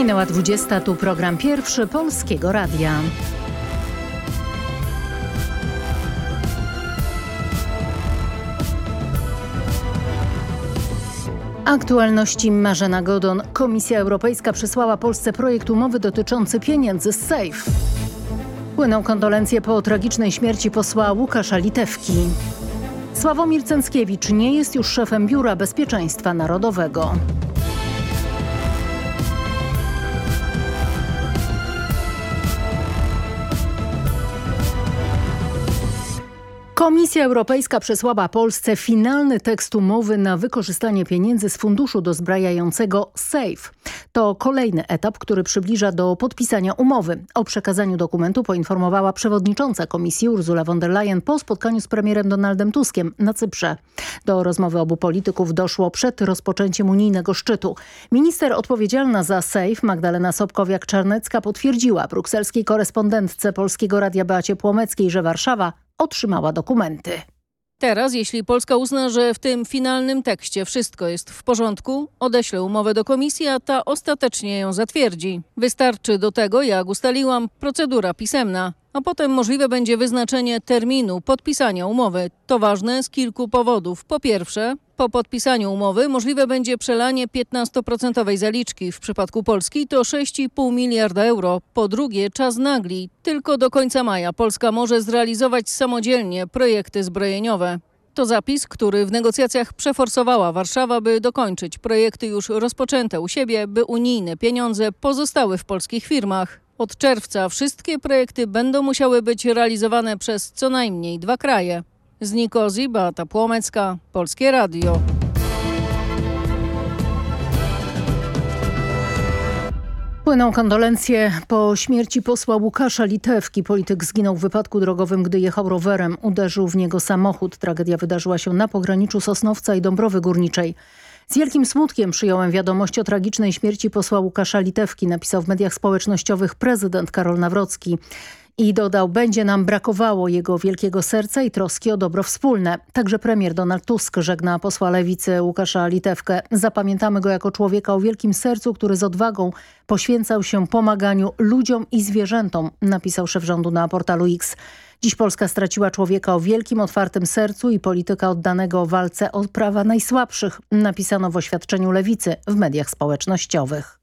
Minęła 20, tu program pierwszy Polskiego Radia. Aktualności Marzena Godon. Komisja Europejska przysłała Polsce projekt umowy dotyczący pieniędzy z SAFE. Płyną kondolencje po tragicznej śmierci posła Łukasza Litewki. Sławomir Cęckiewicz nie jest już szefem Biura Bezpieczeństwa Narodowego. Komisja Europejska przesłała Polsce finalny tekst umowy na wykorzystanie pieniędzy z funduszu dozbrajającego SAFE. To kolejny etap, który przybliża do podpisania umowy. O przekazaniu dokumentu poinformowała przewodnicząca komisji Ursula von der Leyen po spotkaniu z premierem Donaldem Tuskiem na Cyprze. Do rozmowy obu polityków doszło przed rozpoczęciem unijnego szczytu. Minister odpowiedzialna za SAFE Magdalena Sobkowiak-Czarnecka potwierdziła brukselskiej korespondentce Polskiego Radia Beacie Płomeckiej, że Warszawa otrzymała dokumenty. Teraz, jeśli Polska uzna, że w tym finalnym tekście wszystko jest w porządku, odeślę umowę do komisji, a ta ostatecznie ją zatwierdzi. Wystarczy do tego, jak ustaliłam, procedura pisemna a potem możliwe będzie wyznaczenie terminu podpisania umowy. To ważne z kilku powodów. Po pierwsze, po podpisaniu umowy możliwe będzie przelanie 15% zaliczki. W przypadku Polski to 6,5 miliarda euro. Po drugie, czas nagli. Tylko do końca maja Polska może zrealizować samodzielnie projekty zbrojeniowe. To zapis, który w negocjacjach przeforsowała Warszawa, by dokończyć projekty już rozpoczęte u siebie, by unijne pieniądze pozostały w polskich firmach. Od czerwca wszystkie projekty będą musiały być realizowane przez co najmniej dwa kraje. Z Nikozji, Beata Płomecka, Polskie Radio. Płyną kondolencje po śmierci posła Łukasza Litewki. Polityk zginął w wypadku drogowym, gdy jechał rowerem. Uderzył w niego samochód. Tragedia wydarzyła się na pograniczu Sosnowca i Dąbrowy Górniczej. Z wielkim smutkiem przyjąłem wiadomość o tragicznej śmierci posła Łukasza Litewki, napisał w mediach społecznościowych prezydent Karol Nawrocki. I dodał, będzie nam brakowało jego wielkiego serca i troski o dobro wspólne. Także premier Donald Tusk żegna posła lewicy Łukasza Litewkę. Zapamiętamy go jako człowieka o wielkim sercu, który z odwagą poświęcał się pomaganiu ludziom i zwierzętom, napisał szef rządu na portalu X. Dziś Polska straciła człowieka o wielkim, otwartym sercu i polityka oddanego walce o prawa najsłabszych, napisano w oświadczeniu Lewicy w mediach społecznościowych.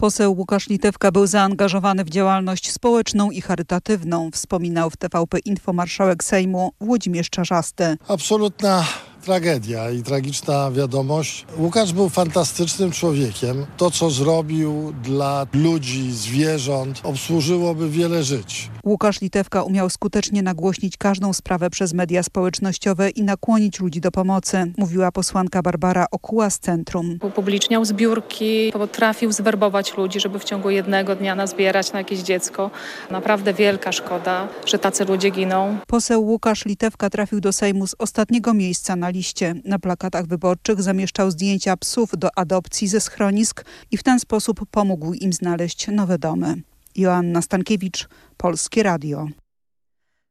Poseł Łukasz Litewka był zaangażowany w działalność społeczną i charytatywną, wspominał w TVP Info marszałek Sejmu Włodzimierz Czarzasty. Absolutna tragedia i tragiczna wiadomość. Łukasz był fantastycznym człowiekiem. To, co zrobił dla ludzi, zwierząt, obsłużyłoby wiele żyć. Łukasz Litewka umiał skutecznie nagłośnić każdą sprawę przez media społecznościowe i nakłonić ludzi do pomocy, mówiła posłanka Barbara Okuła z Centrum. Upubliczniał zbiórki, potrafił zwerbować ludzi, żeby w ciągu jednego dnia nazbierać na jakieś dziecko. Naprawdę wielka szkoda, że tacy ludzie giną. Poseł Łukasz Litewka trafił do Sejmu z ostatniego miejsca na liście. Na plakatach wyborczych zamieszczał zdjęcia psów do adopcji ze schronisk i w ten sposób pomógł im znaleźć nowe domy. Joanna Stankiewicz, Polskie Radio.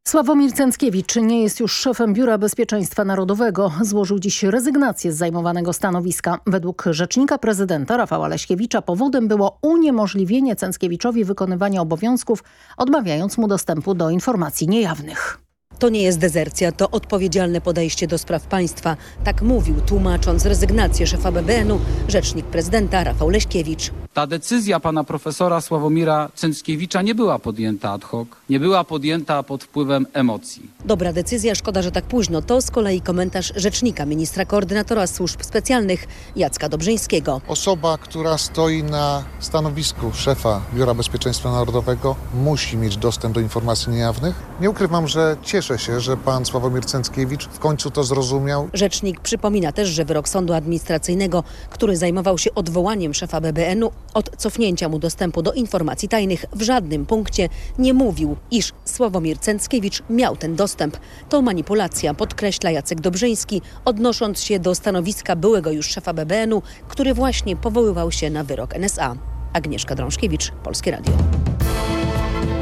Sławomir Cęckiewicz nie jest już szefem Biura Bezpieczeństwa Narodowego. Złożył dziś rezygnację z zajmowanego stanowiska. Według rzecznika prezydenta Rafała Leśkiewicza powodem było uniemożliwienie Cęckiewiczowi wykonywania obowiązków, odmawiając mu dostępu do informacji niejawnych. To nie jest dezercja, to odpowiedzialne podejście do spraw państwa. Tak mówił, tłumacząc rezygnację szefa BBN-u, rzecznik prezydenta Rafał Leśkiewicz. Ta decyzja pana profesora Sławomira Cęckiewicza nie była podjęta ad hoc, nie była podjęta pod wpływem emocji. Dobra decyzja, szkoda, że tak późno. To z kolei komentarz rzecznika ministra koordynatora służb specjalnych Jacka Dobrzyńskiego. Osoba, która stoi na stanowisku szefa Biura Bezpieczeństwa Narodowego musi mieć dostęp do informacji niejawnych. Nie ukrywam, że cieszę się, że pan Sławomir Cęckiewicz w końcu to zrozumiał. Rzecznik przypomina też, że wyrok sądu administracyjnego, który zajmował się odwołaniem szefa BBN-u od cofnięcia mu dostępu do informacji tajnych w żadnym punkcie nie mówił, iż Sławomir Cęckiewicz miał ten dostęp. To manipulacja, podkreśla Jacek Dobrzyński, odnosząc się do stanowiska byłego już szefa BBN-u, który właśnie powoływał się na wyrok NSA. Agnieszka Drążkiewicz, Polskie Radio.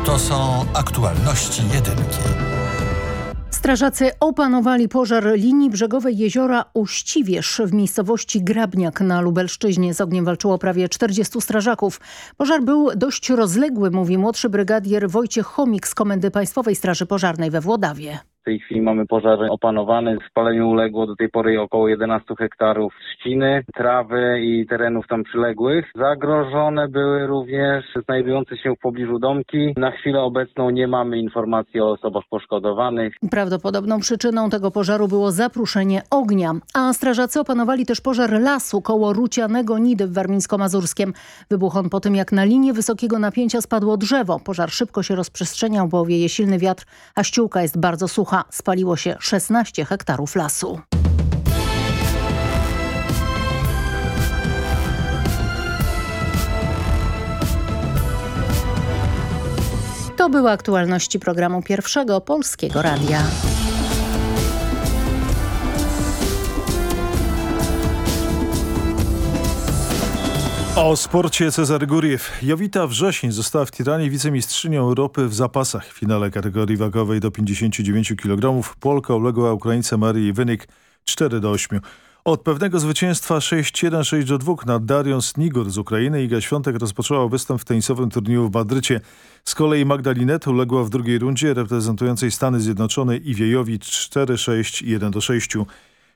To są aktualności jedynki. Strażacy opanowali pożar linii brzegowej jeziora Uściwierz w miejscowości Grabniak na Lubelszczyźnie. Z ogniem walczyło prawie 40 strażaków. Pożar był dość rozległy, mówi młodszy brygadier Wojciech Chomik z Komendy Państwowej Straży Pożarnej we Włodawie. W tej chwili mamy pożar opanowany. Spaleniu uległo do tej pory około 11 hektarów trzciny, trawy i terenów tam przyległych. Zagrożone były również znajdujące się w pobliżu domki. Na chwilę obecną nie mamy informacji o osobach poszkodowanych. Prawdopodobną przyczyną tego pożaru było zapruszenie ognia, a strażacy opanowali też pożar lasu koło Rucianego Nidy w Warmińsko-Mazurskiem. Wybuchł on po tym, jak na linię wysokiego napięcia spadło drzewo. Pożar szybko się rozprzestrzeniał, bo wieje silny wiatr, a ściółka jest bardzo sucha. Spaliło się 16 hektarów lasu. To były aktualności programu Pierwszego Polskiego Radia. O sporcie Cezary Guriew. Jowita Wrzesień została w Tiranie wicemistrzynią Europy w zapasach. W finale kategorii wagowej do 59 kg Polka uległa Ukraińca Marii Wynik 4 do 8. Od pewnego zwycięstwa 6-1, 6-2 nad Darią Snigor z Ukrainy Iga Świątek rozpoczęła występ w tenisowym turnieju w Madrycie. Z kolei Magdalinet uległa w drugiej rundzie reprezentującej Stany Zjednoczone Iwiejowi 4-6, 1-6.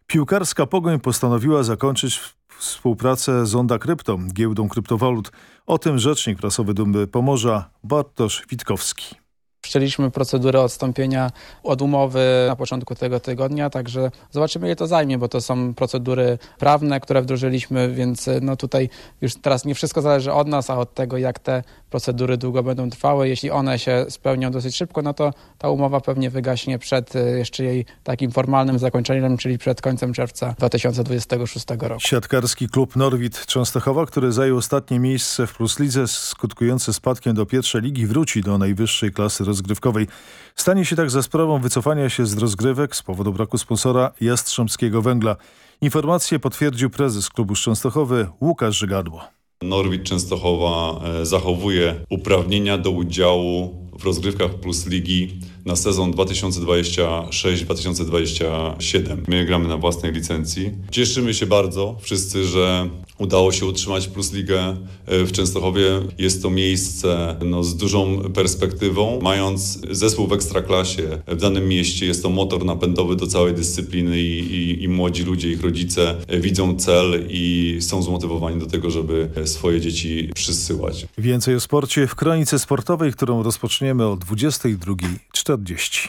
Piłkarska Pogoń postanowiła zakończyć współpracę z Onda Krypto, giełdą kryptowalut. O tym rzecznik prasowy Dumy Pomorza Bartosz Witkowski. Wszczęliśmy procedurę odstąpienia od umowy na początku tego tygodnia, także zobaczymy ile to zajmie, bo to są procedury prawne, które wdrożyliśmy, więc no tutaj już teraz nie wszystko zależy od nas, a od tego jak te procedury długo będą trwały. Jeśli one się spełnią dosyć szybko, no to ta umowa pewnie wygaśnie przed jeszcze jej takim formalnym zakończeniem, czyli przed końcem czerwca 2026 roku. Siatkarski klub Norwid Częstochowa, który zajął ostatnie miejsce w Plus Lidze skutkujące spadkiem do pierwszej ligi, wróci do najwyższej klasy rozgrywkowej. Stanie się tak za sprawą wycofania się z rozgrywek z powodu braku sponsora Jastrzębskiego Węgla. Informację potwierdził prezes klubu Częstochowy Łukasz Żygadło. Norwid Częstochowa zachowuje uprawnienia do udziału w rozgrywkach Plus Ligi na sezon 2026-2027. My gramy na własnej licencji. Cieszymy się bardzo wszyscy, że udało się utrzymać Plus Ligę w Częstochowie. Jest to miejsce no, z dużą perspektywą. Mając zespół w ekstraklasie w danym mieście, jest to motor napędowy do całej dyscypliny i, i, i młodzi ludzie, ich rodzice widzą cel i są zmotywowani do tego, żeby swoje dzieci przysyłać. Więcej o sporcie w kronice sportowej, którą rozpoczniemy o 22.40.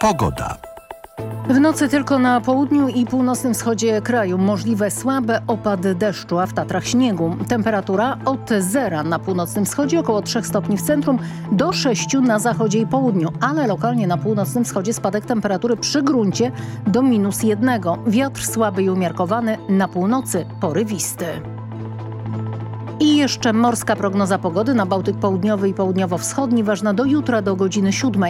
Pogoda. W nocy tylko na południu i północnym wschodzie kraju możliwe słabe opady deszczu, a w Tatrach śniegu. Temperatura od zera na północnym wschodzie, około 3 stopni w centrum, do 6 na zachodzie i południu, ale lokalnie na północnym wschodzie spadek temperatury przy gruncie do minus 1. Wiatr słaby i umiarkowany, na północy porywisty. I jeszcze morska prognoza pogody na Bałtyk Południowy i Południowo-Wschodni, ważna do jutra do godziny 7.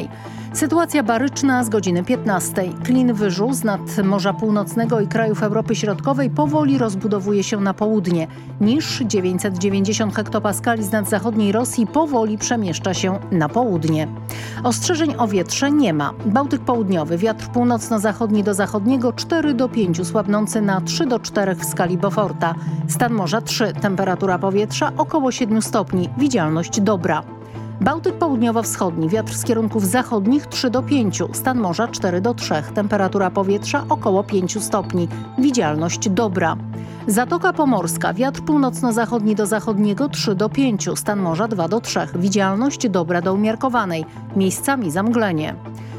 Sytuacja baryczna z godziny 15. Klin wyżu z nad Morza Północnego i krajów Europy Środkowej powoli rozbudowuje się na południe. Niż 990 hektopaskali z nad zachodniej Rosji powoli przemieszcza się na południe. Ostrzeżeń o wietrze nie ma. Bałtyk Południowy, wiatr północno-zachodni do zachodniego 4 do 5, słabnący na 3 do 4 w skali Beauforta. Stan morza 3, temperatura powietrza około 7 stopni, widzialność dobra. Bałtyk południowo-wschodni, wiatr z kierunków zachodnich 3 do 5, stan morza 4 do 3, temperatura powietrza około 5 stopni, widzialność dobra. Zatoka Pomorska, wiatr północno-zachodni do zachodniego 3 do 5, stan morza 2 do 3, widzialność dobra do umiarkowanej, miejscami zamglenie.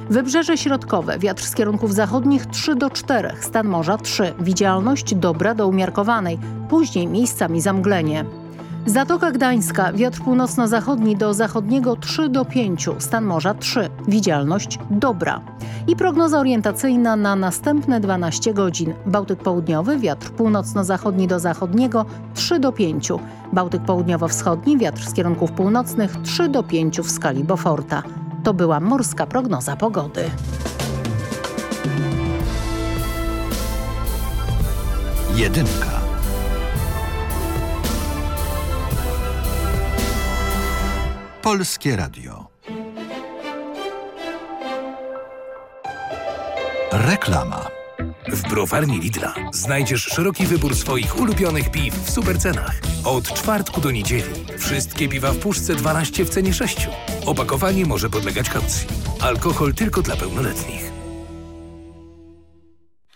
Wybrzeże Środkowe, wiatr z kierunków zachodnich 3 do 4, stan morza 3, widzialność dobra do umiarkowanej, później miejscami zamglenie. Zatoka Gdańska, wiatr północno-zachodni do zachodniego 3 do 5, stan morza 3, widzialność dobra. I prognoza orientacyjna na następne 12 godzin. Bałtyk południowy, wiatr północno-zachodni do zachodniego 3 do 5. Bałtyk południowo-wschodni, wiatr z kierunków północnych 3 do 5 w skali Beauforta. To była morska prognoza pogody. Jedynka. Polskie Radio. Reklama. W browarni Lidla znajdziesz szeroki wybór swoich ulubionych piw w supercenach. Od czwartku do niedzieli wszystkie piwa w puszce 12 w cenie 6. Opakowanie może podlegać kaucji. Alkohol tylko dla pełnoletnich.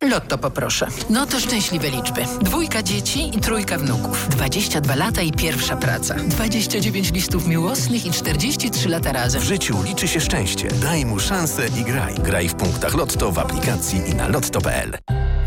Lotto poproszę. No to szczęśliwe liczby. Dwójka dzieci i trójka wnuków. 22 lata i pierwsza praca. 29 listów miłosnych i 43 lata razem. W życiu liczy się szczęście. Daj mu szansę i graj. Graj w punktach Lotto w aplikacji i na lotto.pl.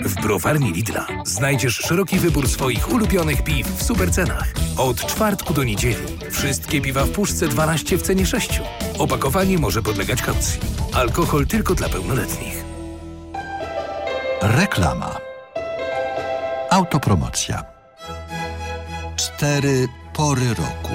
W browarni Lidla znajdziesz szeroki wybór swoich ulubionych piw w supercenach. Od czwartku do niedzieli wszystkie piwa w puszce 12 w cenie 6. Opakowanie może podlegać kaucji. Alkohol tylko dla pełnoletnich. Reklama. Autopromocja. Cztery pory roku.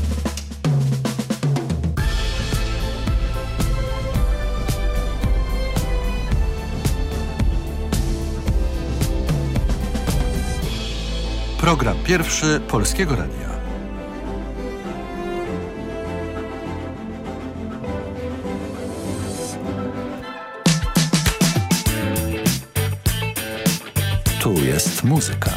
Program pierwszy Polskiego Radia. Tu jest muzyka.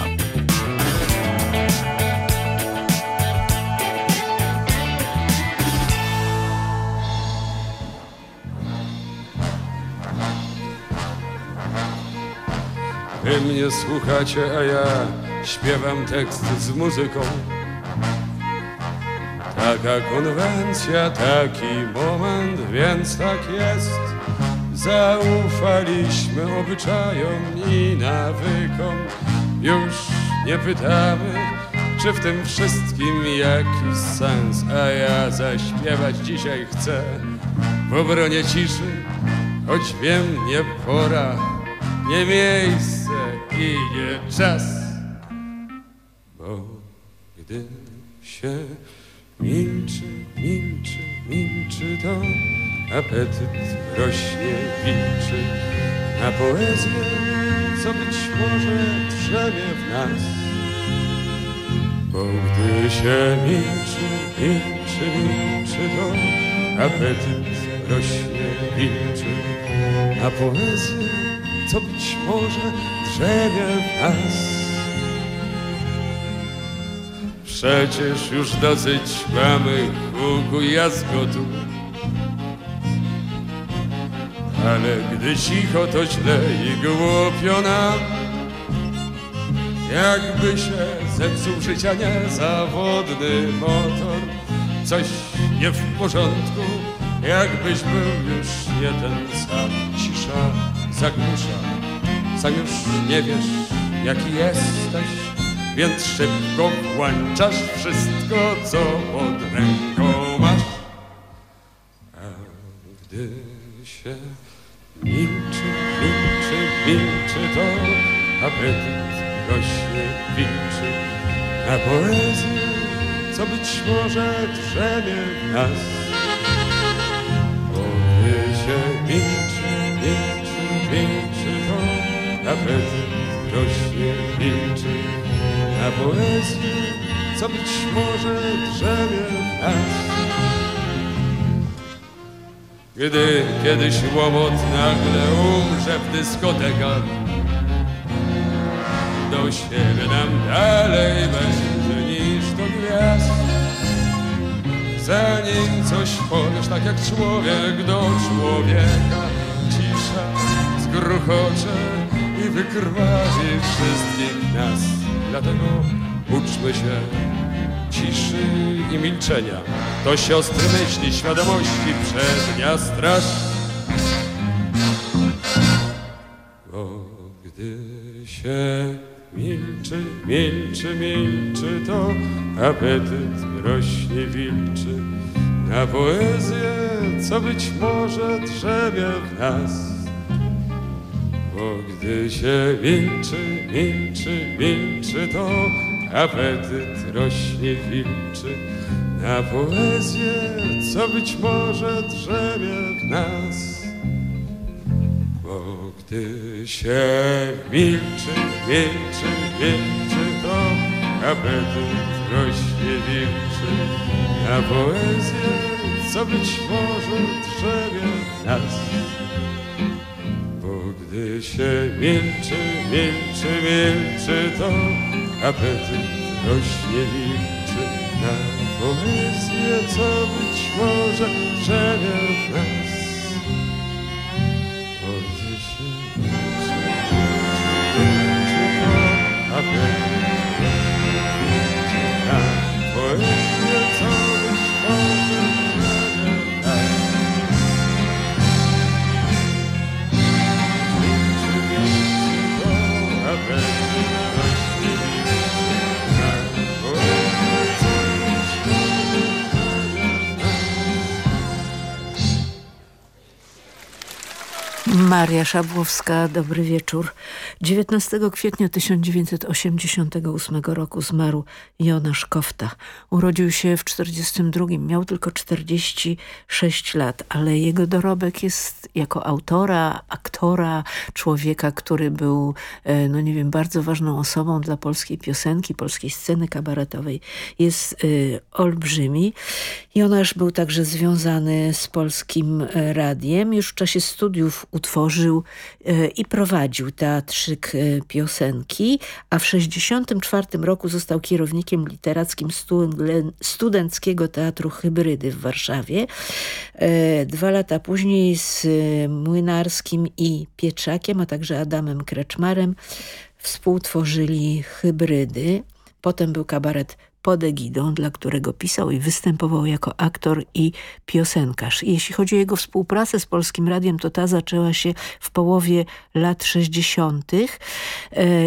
Wy mnie słuchacie, a ja śpiewam tekst z muzyką. Taka konwencja, taki moment, więc tak jest. Zaufaliśmy obyczajom i nawykom. Już nie pytamy, czy w tym wszystkim jakiś sens, a ja zaśpiewać dzisiaj chcę w obronie ciszy, choć wiem, nie pora, nie miejsce i nie czas. Gdy się milczy, milczy, milczy, to apetyt rośnie, wilczy na poezję, co być może drzemie w nas. Bo gdy się milczy, milczy, milczy, to apetyt rośnie, wilczy na poezję, co być może drzemie w nas. Przecież już dosyć mamy huku i jazgotu Ale gdy cicho to źle i głupio nam. Jakby się zepsuł życia niezawodny motor Coś nie w porządku, jakbyś był już nie ten sam. Cisza zagłusza, sam już nie wiesz jaki jesteś więc szybko włączasz wszystko, co pod ręką gdy się milczy, milczy, milczy to apetyt rośnie, wilczy na poezję, co być może drzemie w nas. Bo gdy się milczy, milczy, milczy to apetyt na poezję, co być może drzemie w nas. Gdy kiedyś łomot nagle umrze w dyskotekach Do siebie nam dalej będzie niż do gwiazd Zanim coś powiesz tak jak człowiek do człowieka Cisza zgruchocze i wykrwawi wszystkich nas Dlatego uczmy się ciszy i milczenia. To siostry myśli, świadomości przednia straż. Bo gdy się milczy, milczy, milczy, to apetyt rośnie, wilczy na poezję, co być może drzemie w nas. Bo gdy się milczy, milczy, milczy, to apetyt rośnie, wilczy na poezję, co być może drzemie w nas. Bo gdy się milczy, milczy, milczy, to apetyt rośnie, wilczy na poezję, co być może drzemie w nas. Gdy się milczy, milczy, milczy, to apetyt rośnie, wilczy na poezję, co być może drzemie w nas. Bo gdy się milczy, milczy, milczy, to apetyt Maria Szabłowska, dobry wieczór. 19 kwietnia 1988 roku zmarł Jonasz Kofta. Urodził się w 42, miał tylko 46 lat, ale jego dorobek jest jako autora, aktora, człowieka, który był, e, no nie wiem, bardzo ważną osobą dla polskiej piosenki, polskiej sceny kabaretowej, jest e, olbrzymi. Jonasz był także związany z polskim radiem. Już w czasie studiów utworzył e, i prowadził teatrzyk e, piosenki, a w 1964 roku został kierownikiem literackim studen- Studenckiego Teatru Hybrydy w Warszawie. E, Dwa lata później z Młynarskim i Pietrzakiem, a także Adamem Kreczmarem współtworzyli Hybrydy. Potem był kabaret pod egidą, dla którego pisał i występował jako aktor i piosenkarz. Jeśli chodzi o jego współpracę z Polskim Radiem, to ta zaczęła się w połowie lat 60. E,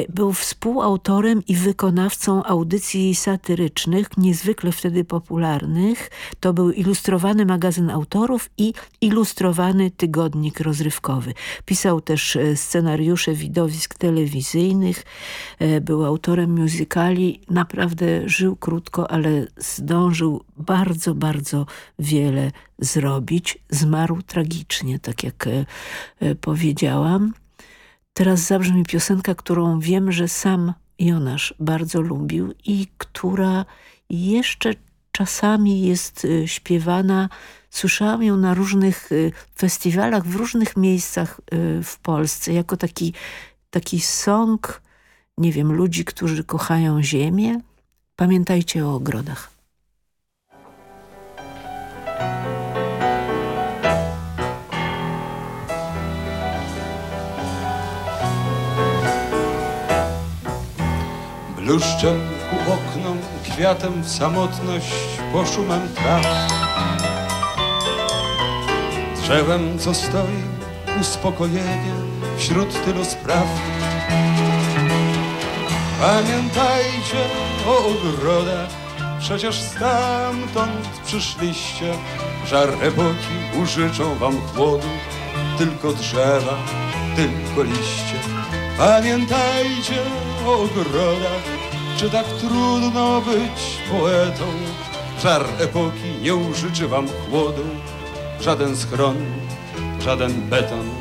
Był współautorem i wykonawcą audycji satyrycznych, niezwykle wtedy popularnych. To był ilustrowany magazyn autorów i ilustrowany tygodnik rozrywkowy. Pisał też e, scenariusze widowisk telewizyjnych, e, był autorem muzykali. Naprawdę żył krótko, ale zdążył bardzo, bardzo wiele zrobić. Zmarł tragicznie, tak jak e, powiedziałam. Teraz zabrzmi piosenka, którą wiem, że sam Jonasz bardzo lubił i która jeszcze czasami jest e, śpiewana. Słyszałam ją na różnych e, festiwalach, w różnych miejscach w Polsce, jako taki, taki song, nie wiem, ludzi, którzy kochają ziemię. Pamiętajcie o ogrodach. Bluszczem ku oknom, kwiatem w samotność, poszumem traw. Drzewem, co stoi, uspokojenie wśród tylu spraw. Pamiętajcie o ogrodach, przecież stamtąd przyszliście. Żar epoki użyczą wam chłodu, tylko drzewa, tylko liście. Pamiętajcie o ogrodach, czy tak trudno być poetą. Żar epoki nie użyczy wam chłodu, żaden schron, żaden beton.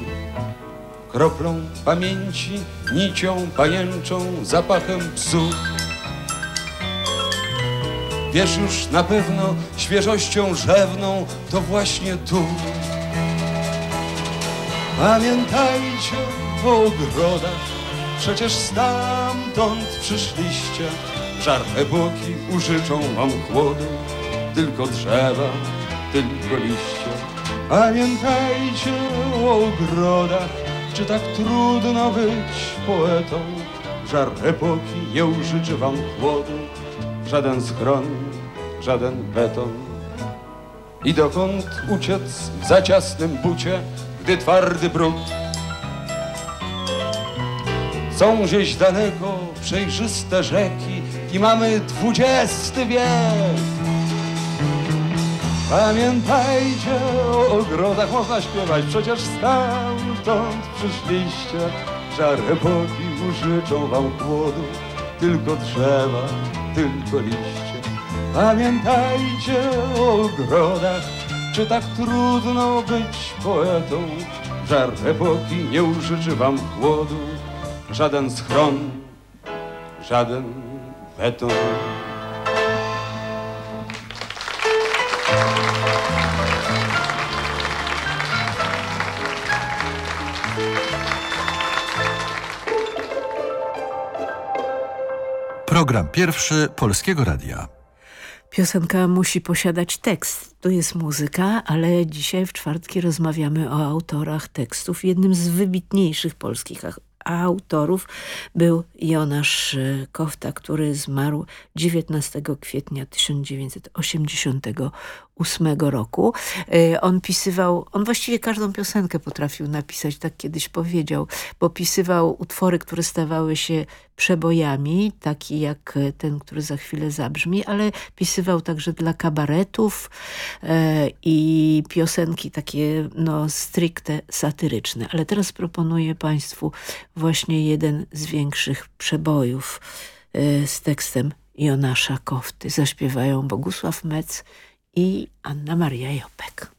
Kroplą pamięci, nicią pajęczą, zapachem psu. Wiesz już na pewno, świeżością rzewną, to właśnie tu. Pamiętajcie o ogrodach, przecież stamtąd przyszliście. Żar epoki użyczą wam chłodu, tylko drzewa, tylko liście. Pamiętajcie o ogrodach, czy tak trudno być poetą? Żar epoki nie użyczy wam chłodu, żaden schron, żaden beton. I dokąd uciec w zaciasnym bucie, gdy twardy brud? Są gdzieś daleko przejrzyste rzeki i mamy dwudziesty wiek. Pamiętajcie o ogrodach, można śpiewać, przecież stamtąd przyszliście. Żar epoki użyczą wam chłodu, tylko drzewa, tylko liście. Pamiętajcie o ogrodach, czy tak trudno być poetą? Żar epoki nie użyczy wam chłodu, żaden schron, żaden beton. Program pierwszy Polskiego Radia. Piosenka musi posiadać tekst. To jest muzyka, ale dzisiaj w czwartki rozmawiamy o autorach tekstów. Jednym z wybitniejszych polskich autorów był Jonasz Kofta, który zmarł 19 kwietnia 1988 roku. E, on pisywał, on właściwie każdą piosenkę potrafił napisać, tak kiedyś powiedział, bo pisywał utwory, które stawały się przebojami, taki jak ten, który za chwilę zabrzmi, ale pisywał także dla kabaretów e, i piosenki takie no stricte satyryczne. Ale teraz proponuję Państwu właśnie jeden z większych przebojów z tekstem Jonasza Kofty. Zaśpiewają Bogusław Mec i Anna Maria Jopek.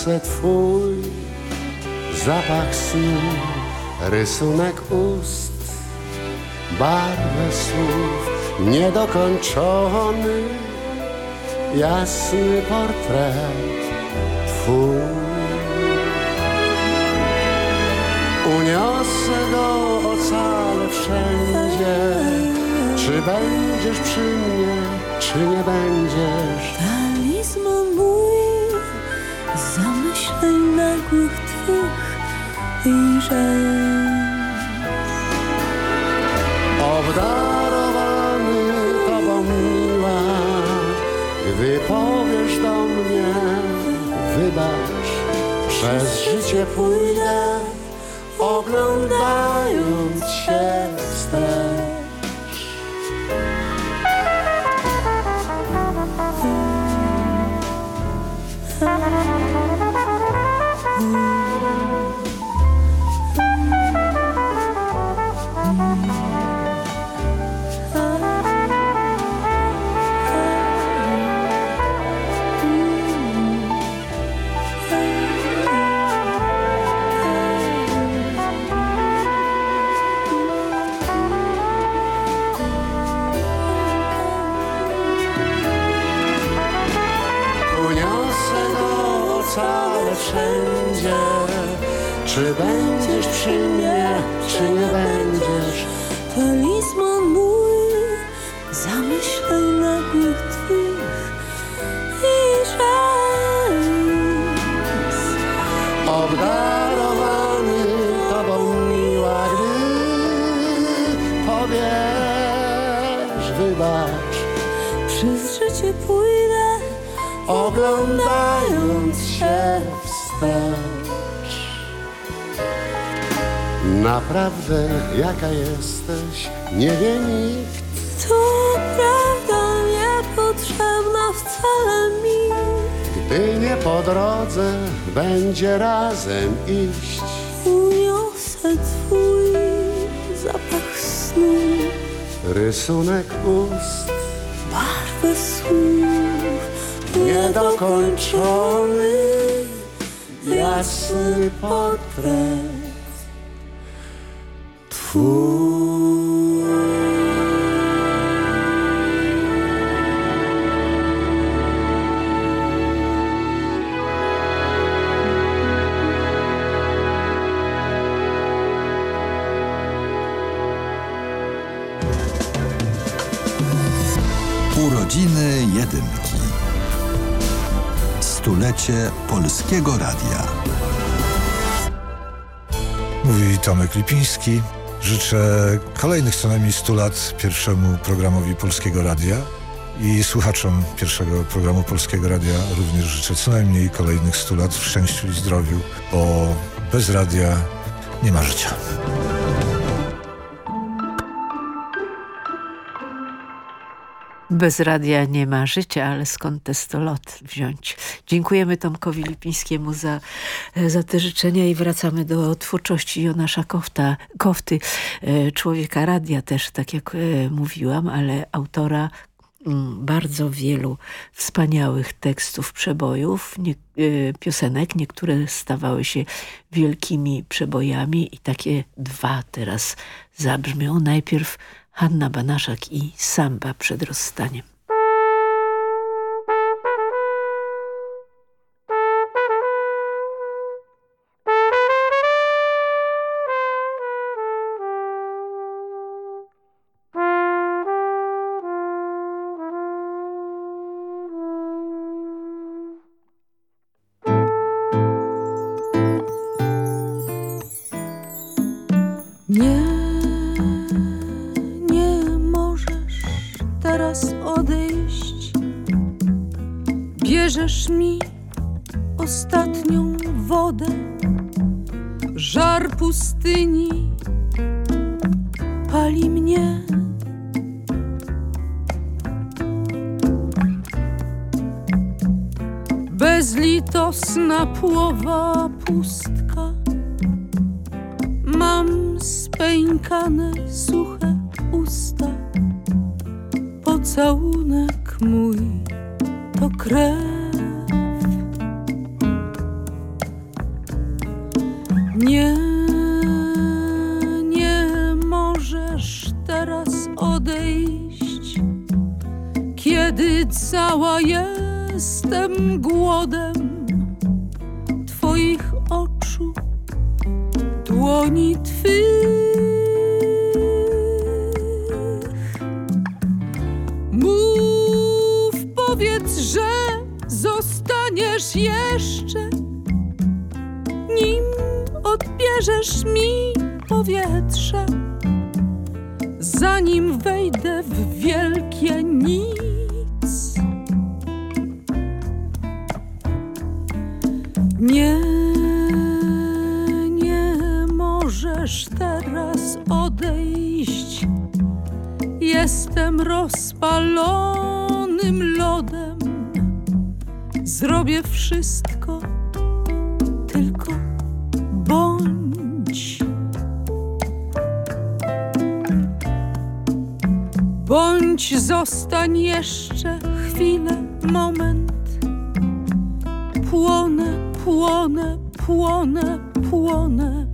Uniosę Twój zapach snu, rysunek ust, barwę słów, niedokończony, jasny portret Twój. Uniosę go ocalę wszędzie Czy będziesz przy mnie, czy nie będziesz Talizman mój zamyśleń nagłych twych i rzęs. Obdarowany Tobą miła, wypowiesz do mnie, wybacz, przez życie pójdę. Czy będziesz przy mnie, czy nie będziesz Talizman mój, zamyśleń nagłych twych i rzęs. Obdarowany tobą miła, gdy powiesz, wybacz Przez życie pójdę, oglądając się wstecz. Naprawdę jaka jesteś, nie wie nikt. to prawda niepotrzebna wcale mi. Gdy nie po drodze będzie razem iść. Uniosę twój zapach snu, Rysunek ust barwę słów, niedokończony, jasny portret. Urodziny Jedynki. Stulecie Polskiego Radia. Mówi Tomek Lipiński. Życzę kolejnych co najmniej 100 lat pierwszemu programowi Polskiego Radia i słuchaczom pierwszego programu Polskiego Radia również życzę co najmniej kolejnych 100 lat w szczęściu i zdrowiu, bo bez radia nie ma życia. Bez radia nie ma życia, ale skąd te 100 lat wziąć? Dziękujemy Tomkowi Lipińskiemu za, za te życzenia i wracamy do twórczości Jonasza Kofta, Kofty, e, człowieka radia też, tak jak e, mówiłam, ale autora mm, bardzo wielu wspaniałych tekstów przebojów, nie, e, piosenek. Niektóre stawały się wielkimi przebojami i takie dwa teraz zabrzmią. Najpierw Hanna Banaszak i Samba przed rozstaniem. Nie, nie możesz teraz odejść. Jestem rozpalonym lodem. Zrobię wszystko, tylko bądź. Bądź zostań jeszcze chwilę, moment. Płonę, płonę, płonę, płonę.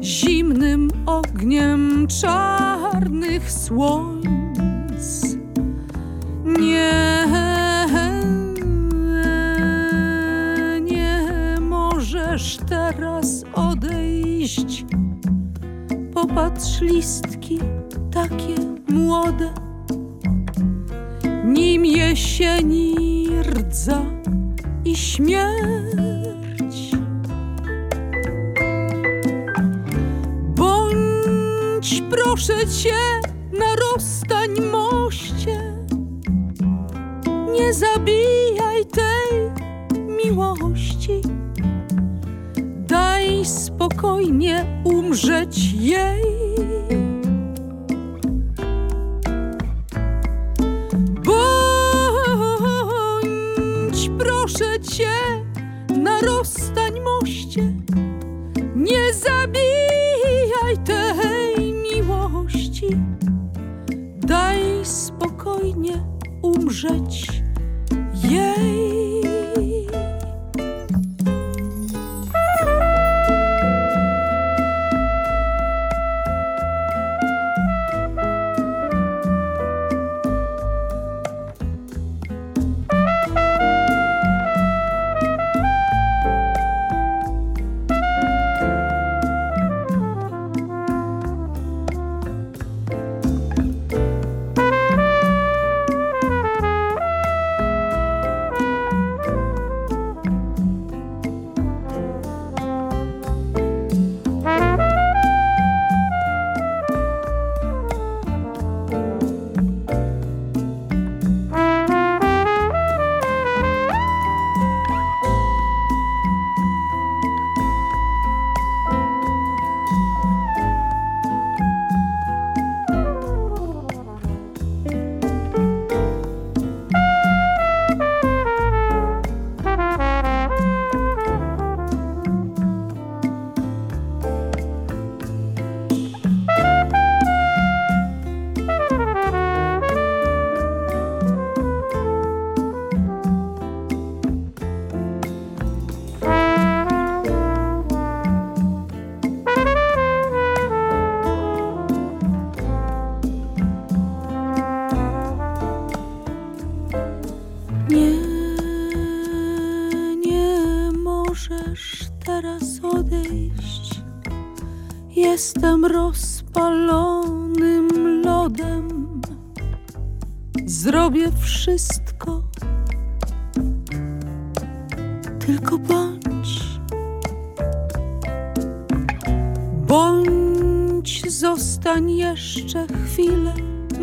Zimnym ogniem czarnych słońc. Nie, nie możesz teraz odejść. Popatrz listki takie młode, nim jesieni rdza i śmierć. Bądź proszę cię na rozstań moście, nie zabijaj tej miłości. Daj spokojnie umrzeć jej.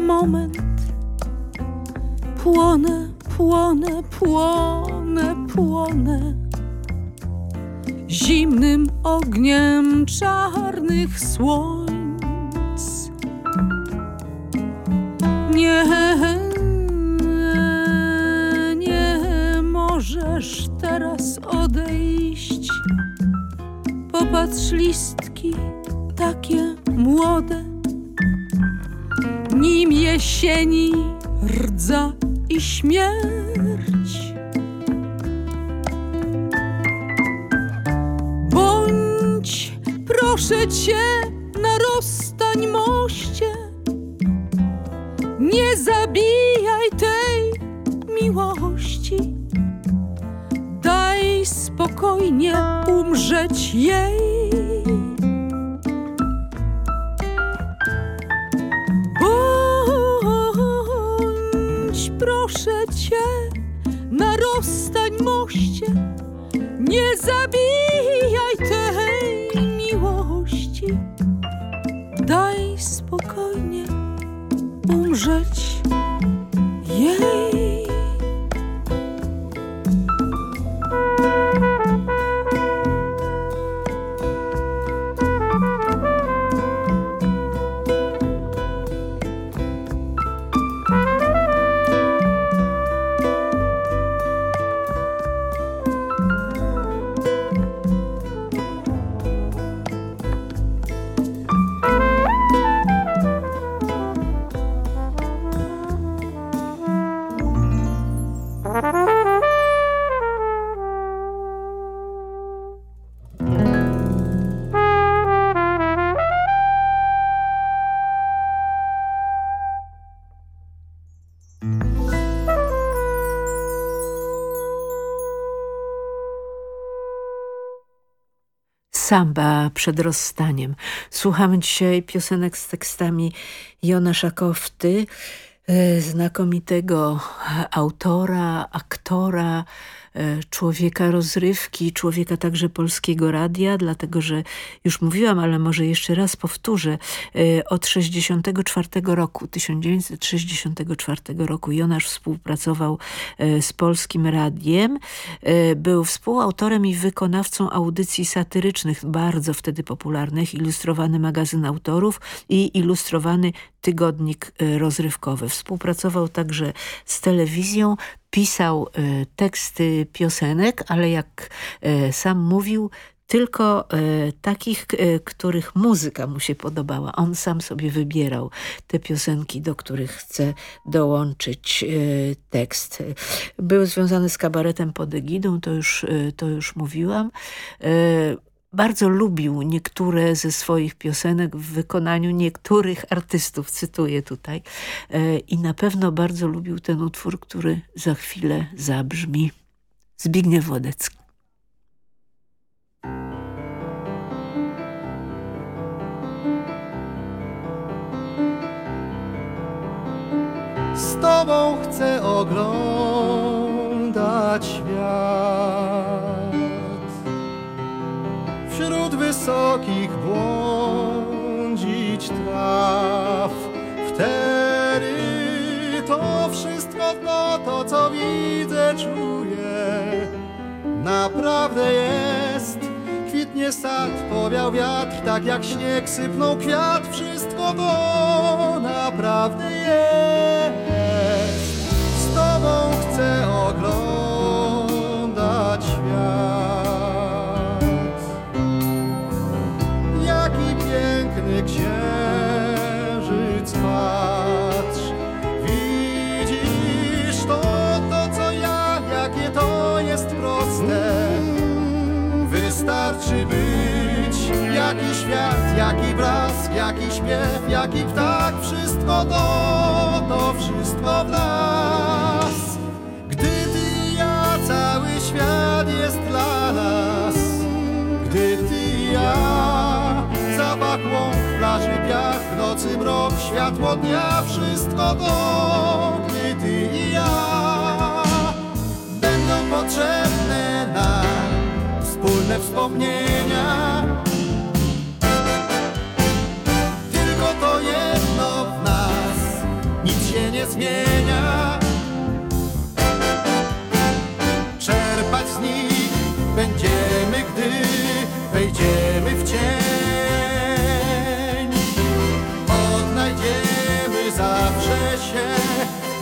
Moment. Płonę, płonę, płonę, płonę. Zimnym ogniem czarnych słońc. Nie, nie możesz teraz odejść. Popatrz listki takie młode Nim jesieni rdza i śmierć. Bądź, proszę cię, na rozstań moście. Nie zabijaj tej miłości. Daj spokojnie umrzeć jej. Samba przed rozstaniem. Słuchamy dzisiaj piosenek z tekstami Jona Szakowty, e, znakomitego autora, aktora, człowieka rozrywki, człowieka także polskiego radia, dlatego że już mówiłam, ale może jeszcze raz powtórzę, e, od 64 roku, 1964 roku Jonasz współpracował e, z Polskim Radiem, był współautorem i wykonawcą audycji satyrycznych, bardzo wtedy popularnych, ilustrowany magazyn autorów i ilustrowany tygodnik rozrywkowy. Współpracował także z telewizją, pisał e, teksty piosenek, ale jak e, sam mówił, tylko e, takich, których muzyka mu się podobała. On sam sobie wybierał te piosenki, do których chce dołączyć tekst. Był związany z kabaretem pod egidą, to już, to już mówiłam bardzo lubił niektóre ze swoich piosenek w wykonaniu niektórych artystów, cytuję tutaj. E, I na pewno bardzo lubił ten utwór, który za chwilę zabrzmi. Zbigniew Wodecki. Z tobą chcę oglądać świat wysokich błądzić traw. Wtedy to wszystko to, to co widzę, czuję, naprawdę jest. Kwitnie sad, powiał wiatr, tak jak śnieg sypnął kwiat, wszystko to naprawdę jest. Z tobą chcę oglądać śpiew, jaki ptak Wszystko to, to wszystko w nas Gdy ty i ja, cały świat jest dla nas Gdy ty i ja zapach łąk, plaży piach, nocy mrok, światło dnia, wszystko to, gdy ty i ja będą potrzebne nam wspólne wspomnienia. Nie zmienia. Czerpać z nich będziemy, gdy wejdziemy w cień.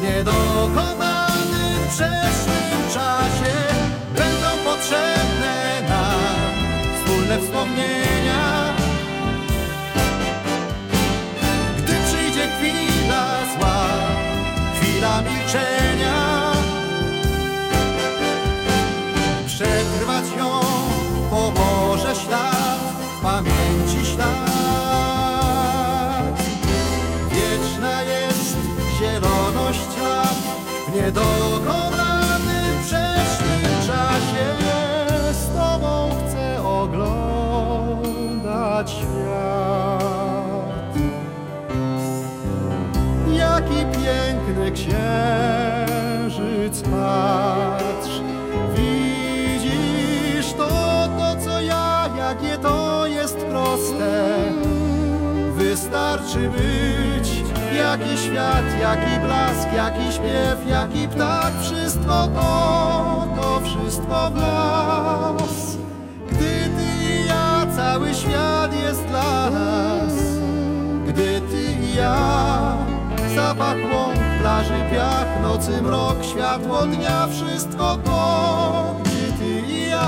niedokonanym przeszłym czasie będą potrzebne nam wspólne wspomnienia. Jaki świat, jaki blask, jaki śpiew, jaki ptak, wszystko to, to wszystko w nas. Gdy ty i ja, cały świat jest dla nas. Gdy ty i ja, zapach łąk, plaży piach, nocy mrok, światło dnia, wszystko to, gdy ty i ja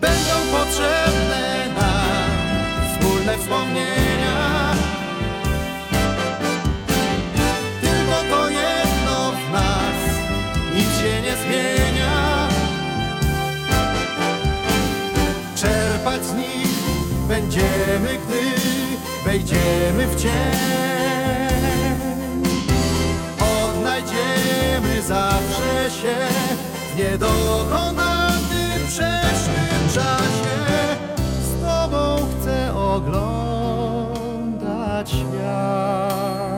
będą potrzebne będziemy, gdy wejdziemy w cień. Odnajdziemy zawsze się w niedokonanym przeszłym czasie. Z Tobą chcę oglądać świat.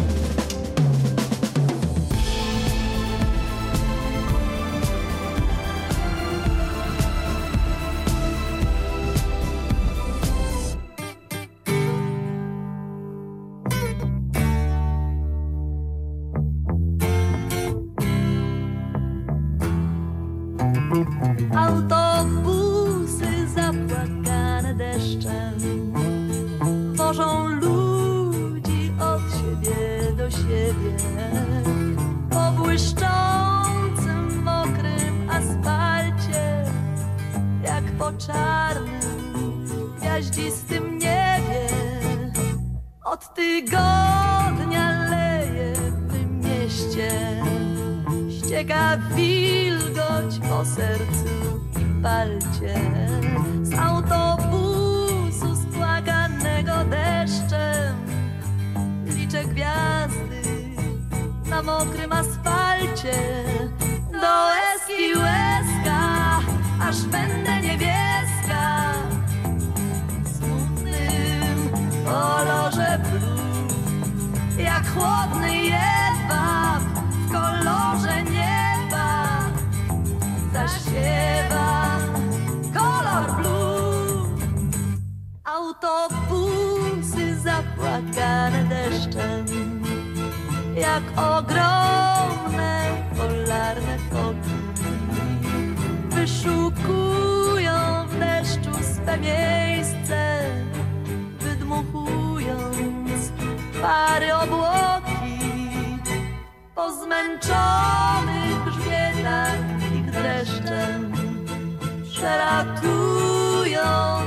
Przelatują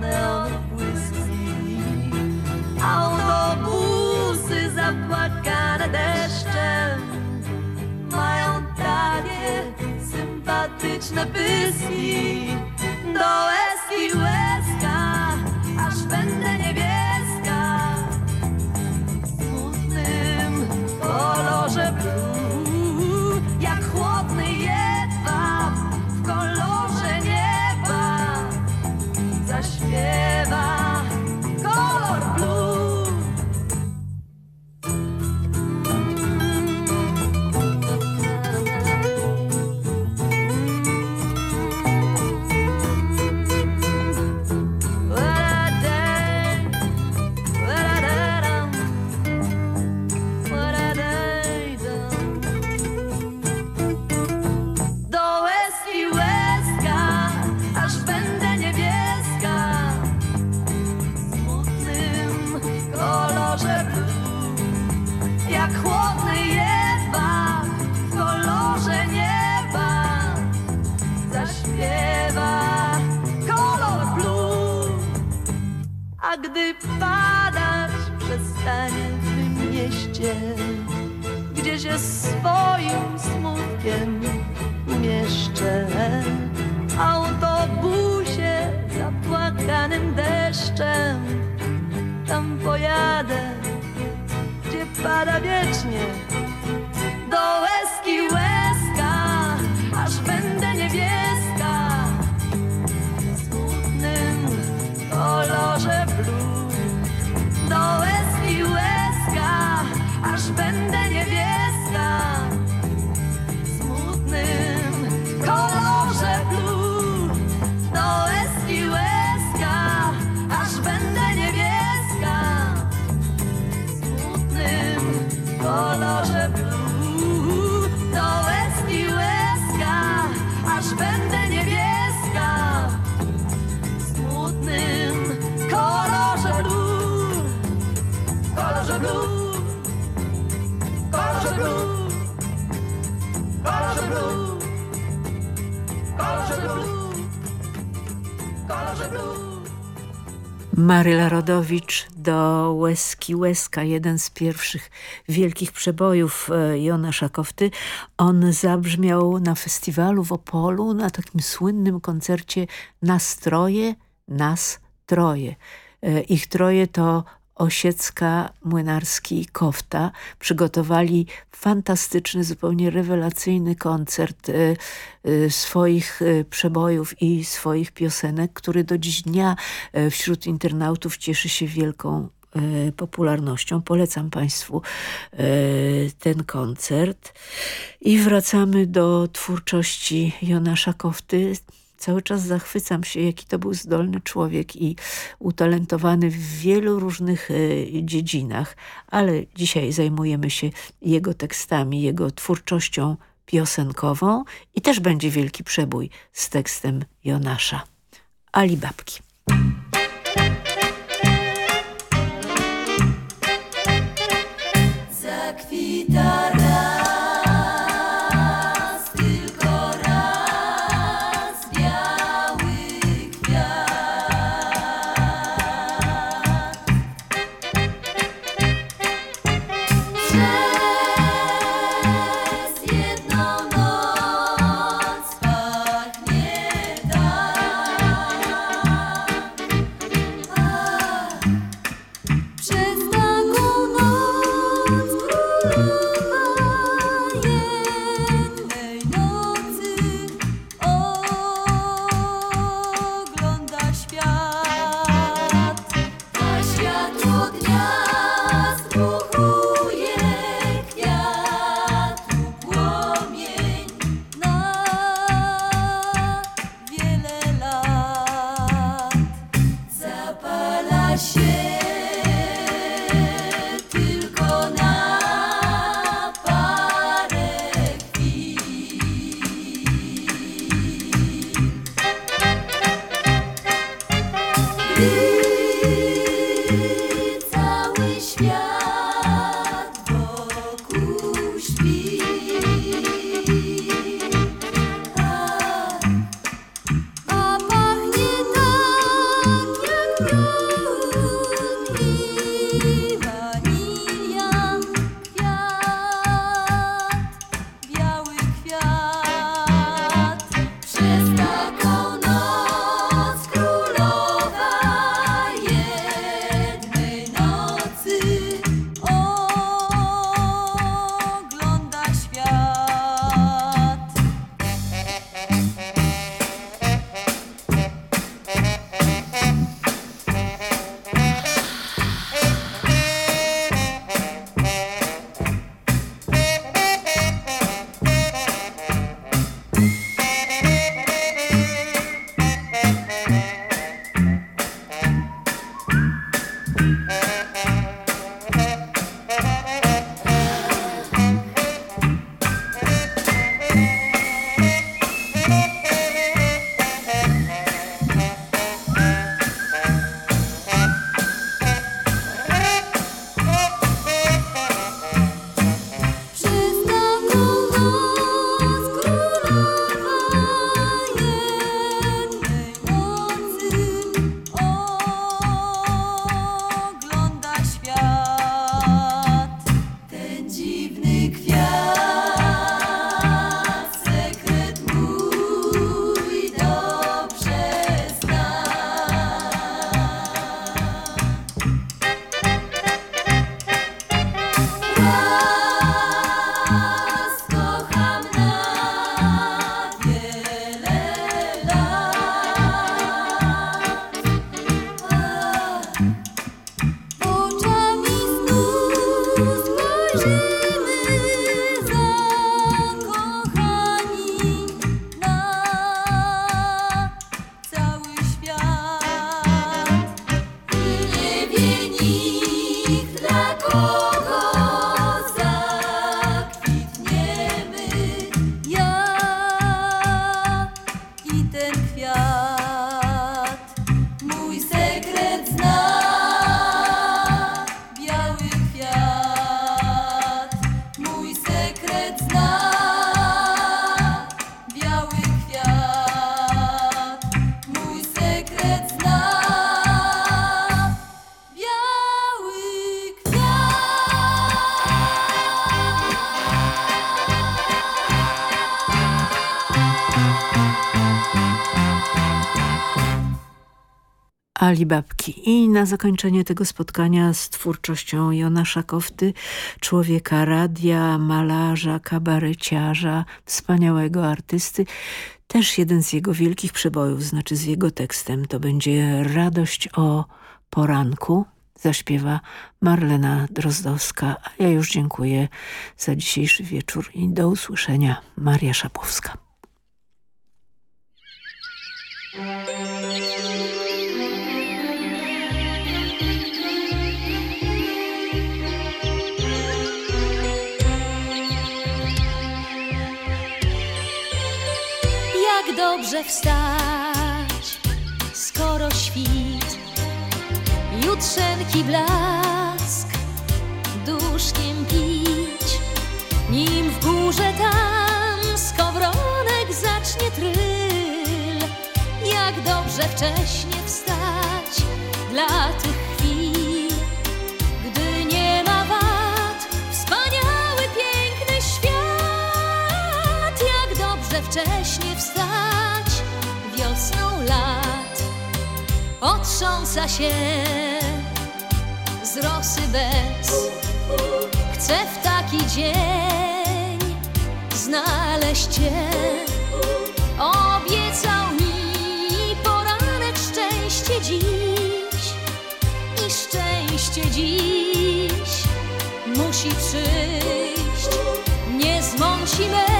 neon błyski. Autobusy zapłakane deszczem mają takie sympatyczne pyski. Do gdy padać przestanie w tym mieście, gdzie się swoim smutkiem umieszczę, autobusie zapłakanym deszczem, tam pojadę, gdzie pada wiecznie. łezka, aż będę nie wiedział. Maryla Rodowicz do Łeski Łeska, jeden z pierwszych wielkich przebojów e, Jona Szakowty. On zabrzmiał na festiwalu w Opolu, na takim słynnym koncercie Nastroje, Nas Troje. E, ich troje to Osiecka, Młynarski i Kofta przygotowali fantastyczny, zupełnie rewelacyjny koncert y, y, swoich y, przebojów i swoich piosenek, który do dziś dnia wśród internautów cieszy się wielką popularnością. Polecam Państwu ten koncert. I wracamy do twórczości Jonasza Kofty cały czas zachwycam się, jaki to był zdolny człowiek i utalentowany w wielu różnych e, dziedzinach, ale dzisiaj zajmujemy się jego tekstami, jego twórczością piosenkową i też będzie wielki przebój z tekstem Jonasza. Ali Babki. Alibabki. I na zakończenie tego spotkania z twórczością Jonasza Kofty, człowieka radia, malarza, kabareciarza, wspaniałego artysty, też jeden z jego wielkich przebojów, znaczy z jego tekstem, to będzie Radość o poranku, zaśpiewa Marlena Drozdowska. A ja już dziękuję za dzisiejszy wieczór i do usłyszenia. Maria Szapowska. Dobrze wstać, skoro świt, jutrzenki blask, duszkiem pić, nim w górze tam skowronek zacznie tryl. Jak dobrze wcześnie wstać dla tych otrząsa się z rosy bez. Chcę w taki dzień znaleźć Cię. Obiecał mi poranek szczęście dziś i szczęście dziś musi przyjść. Nie zmąci mej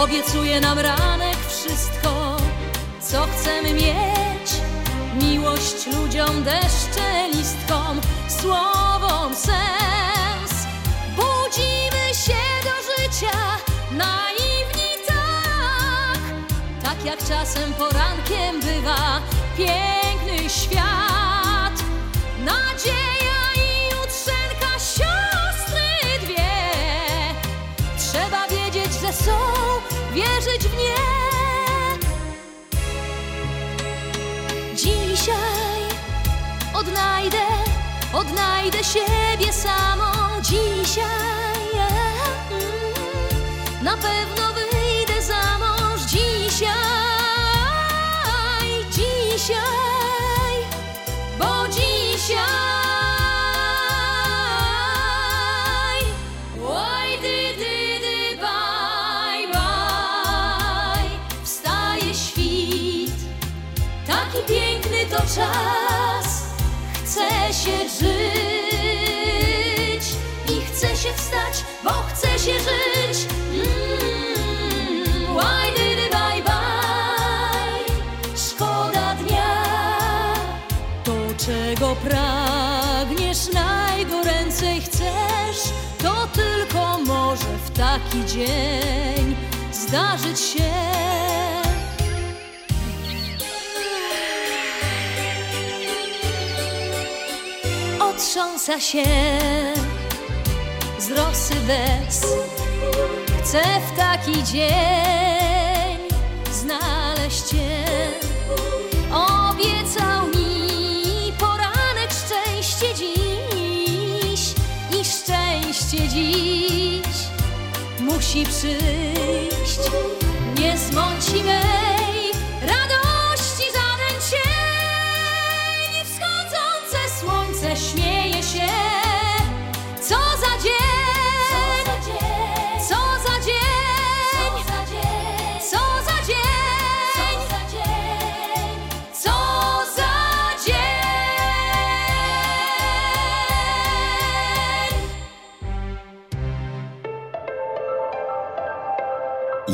Obiecuje nam ranek wszystko, co chcemy mieć. Miłość ludziom, deszcze listkom, słowom sens. Budzimy się do życia naiwni tak, tak jak czasem porankiem bywa piękny świat. Wierzyć w nie. Dzisiaj odnajdę, odnajdę siebie samą. Dzisiaj mm, na pewno wyjdę za mąż. Dzisiaj, dzisiaj, bo dzisiaj. Czas. Chce się żyć i chce się wstać, bo chce się żyć. Mm, oj, dy, dy, bye, bye. Szkoda dnia, to czego pragniesz najgoręcej chcesz, to tylko może w taki dzień zdarzyć się. Otrząsa się z rosy bez. Chcę w taki dzień znaleźć Cię. Obiecał mi poranek szczęście dziś i szczęście dziś musi przyjść. Nie zmąci mej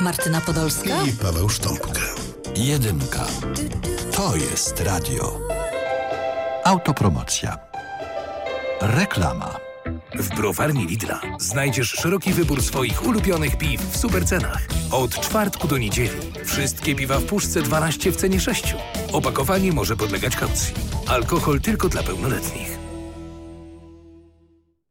Martyna Podolska. I Paweł Sztąpka. Jedynka. To jest radio. Autopromocja. Reklama. W browarni Lidla znajdziesz szeroki wybór swoich ulubionych piw w supercenach. Od czwartku do niedzieli wszystkie piwa w puszce 12 w cenie 6. Opakowanie może podlegać kaucji. Alkohol tylko dla pełnoletnich.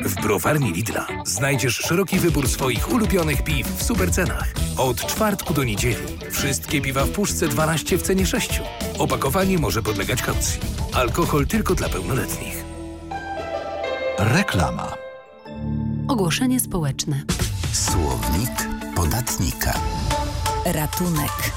W browarni Lidla znajdziesz szeroki wybór swoich ulubionych piw w supercenach. Od czwartku do niedzieli wszystkie piwa w puszce 12 w cenie 6. Opakowanie może podlegać kaucji. Alkohol tylko dla pełnoletnich. Reklama. Ogłoszenie społeczne. Słownik podatnika. Ratunek.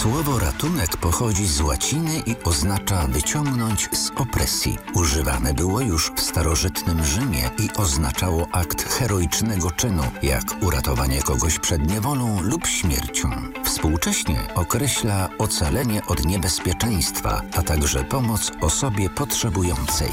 Słowo ratunek pochodzi z łaciny i oznacza wyciągnąć z opresji. Używane było już w starożytnym Rzymie i oznaczało akt heroicznego czynu, jak uratowanie kogoś przed niewolą lub śmiercią. Współcześnie określa ocalenie od niebezpieczeństwa, a także pomoc osobie potrzebującej.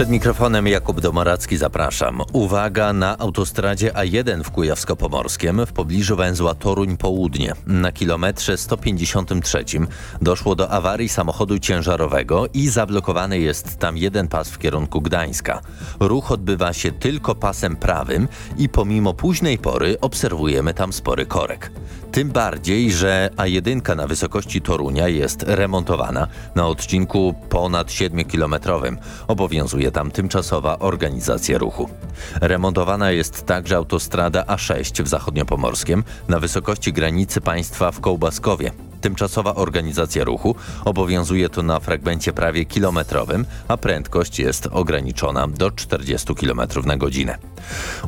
Przed mikrofonem Jakub Domoracki zapraszam. Uwaga na autostradzie A1 w Kujawsko-Pomorskiem w pobliżu węzła Toruń Południe. Na kilometrze 153 doszło do awarii samochodu ciężarowego i zablokowany jest tam jeden pas w kierunku Gdańska. Ruch odbywa się tylko pasem prawym i pomimo późnej pory obserwujemy tam spory korek. Tym bardziej, że A1 na wysokości Torunia jest remontowana na odcinku ponad 7-kilometrowym. Obowiązuje tam tymczasowa organizacja ruchu. Remontowana jest także autostrada A6 w zachodniopomorskiem na wysokości granicy państwa w Kołbaskowie. Tymczasowa organizacja ruchu obowiązuje tu na fragmencie prawie kilometrowym, a prędkość jest ograniczona do 40 km na godzinę.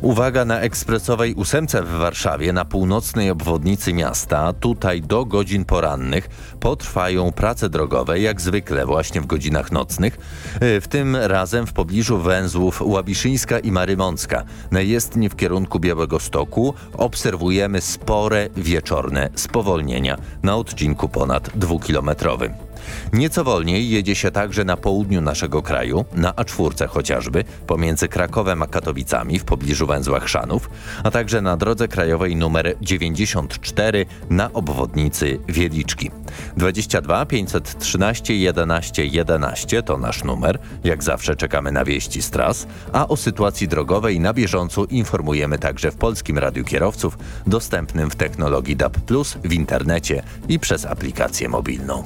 Uwaga na ekspresowej ósemce w Warszawie na północnej obwodnicy miasta. Tutaj do godzin porannych potrwają prace drogowe, jak zwykle właśnie w godzinach nocnych. W tym razem w pobliżu węzłów Łabiszyńska i Marymącka. Na jezdni w kierunku Białego Stoku obserwujemy spore wieczorne spowolnienia na odcinku ponad dwukilometrowym. Nieco wolniej jedzie się także na południu naszego kraju, na A4 chociażby, pomiędzy Krakowem a Katowicami w pobliżu węzła Chrzanów, a także na drodze krajowej numer 94 na obwodnicy Wieliczki. 22 513 11 11 to nasz numer. Jak zawsze czekamy na wieści z tras, a o sytuacji drogowej na bieżąco informujemy także w Polskim Radiu Kierowców, dostępnym w technologii DAB+, w internecie i przez aplikację mobilną.